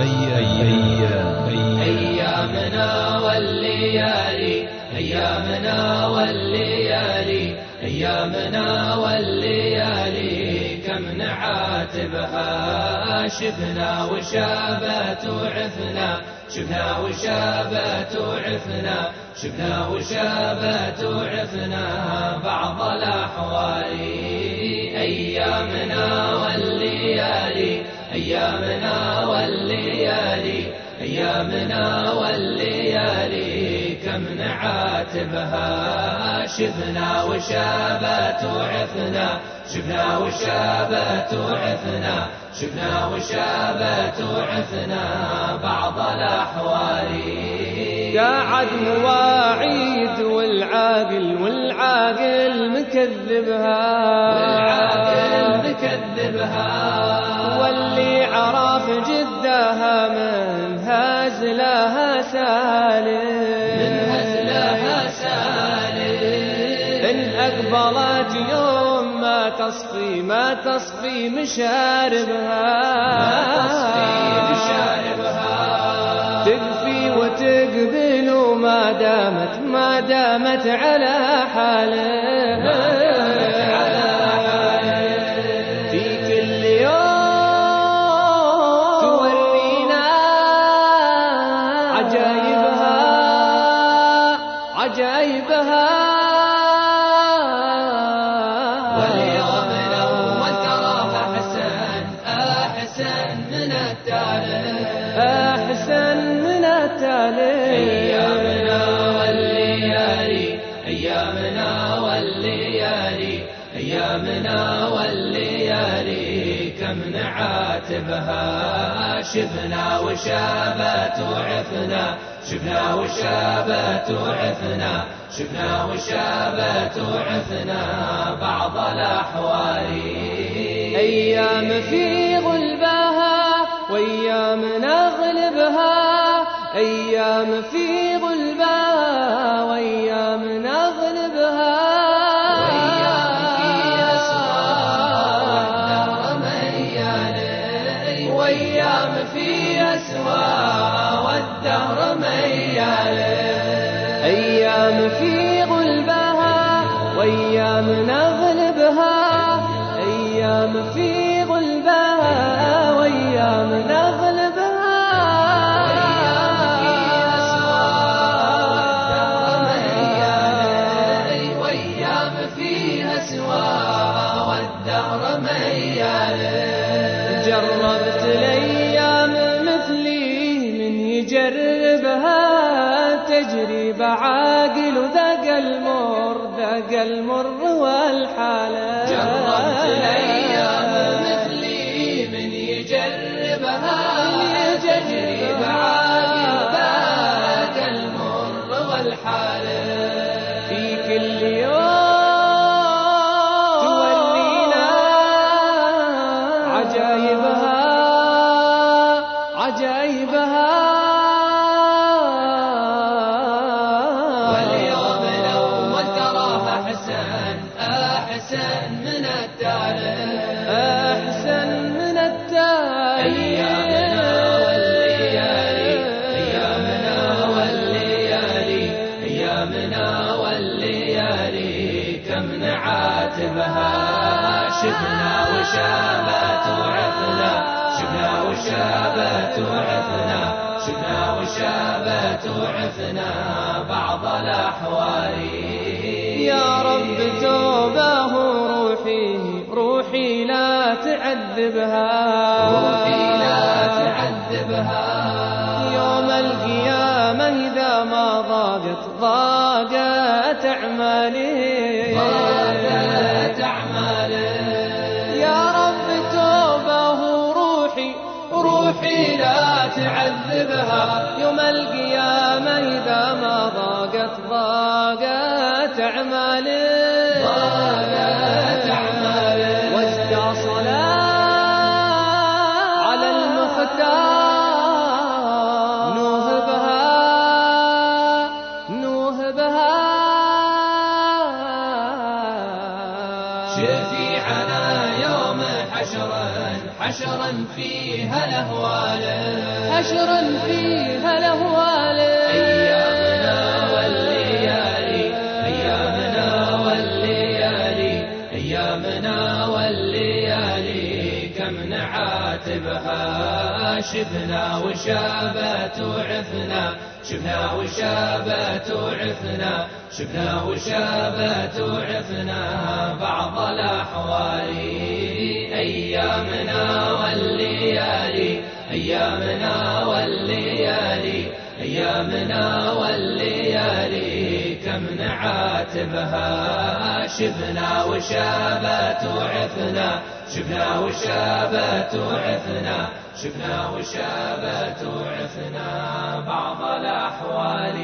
أيام أيامنا والليالي أيامنا والليالي أيامنا والليالي كم نعاتبها شفنا وشابت وعفنا شفنا وشابت وعفنا شفنا وشابت وعفنا بعض الأحوال أيامنا والليالي. والليالي كم نعاتبها شفنا وشابت وعفنا شفنا وشابت وعفنا شفنا وشابت وعفنا بعض الأحوال. قاعد مواعيد والعاقل والعاقل مكذبها. والعاقل مكذبها. سالم. من هزلها سالم. إن أقبلت يوم ما تصفي ما تصفي مشاربها. ما تصفي مشاربها. تكفي وتقبل وما دامت ما دامت على حالها أيامنا والليالي كم نعاتبها شفنا وشابت وعفنا شفنا وشابت وعفنا شفنا وشابت وعفنا بعض الأحوال. أيام في غلبها وأيام نغلبها أيام في غلبها أيام في غلبها وأيام نغلبها. أيام في غلبها وأيام نغلبها. وأيام فيها سوى والدهر ميالي جربت الأيام تجربة عاقل وذاق المر ذاق المر والحالة جربت الأيام مثلي من يجربها تجربة عاقل ذاك المر والحالة في كل يوم تولينا عجايبها عجايبها أحسن من التالي أيامنا والليالي أيامنا والليالي أيامنا والليالي كم نعاتبها شفنا وشابت وعفنا شفنا وشابت وعفنا شفنا وشابت وعفنا بعض الأحوال يا رب توبة تعذبها روحي لا تعذبها يوم القيامة إذا ما ضاقت ضاقت أعمالي ضاقت أعمالي يا رب توبة روحي روحي لا تعذبها يوم القيامة إذا ما ضاقت ضاقت أعمالي ضاقت أعمالي شفيعنا يوم حشر حشرا فيها الأهوال. حشرا فيها الأهوال. أيامنا والليالي أيامنا والليالي أيامنا والليالي. نعاتبها شبنا وشابت وعفنا شبنا وشابت وعفنا شبنا وشابت وعفنا بعض الأحوال أيامنا والليالي أيامنا والليالي أيامنا والليالي. كم نعاتبها شبنا وشابت وعفنا شبنا وشابت وعفنا شبنا وشابت وعفنا بعض الأحوال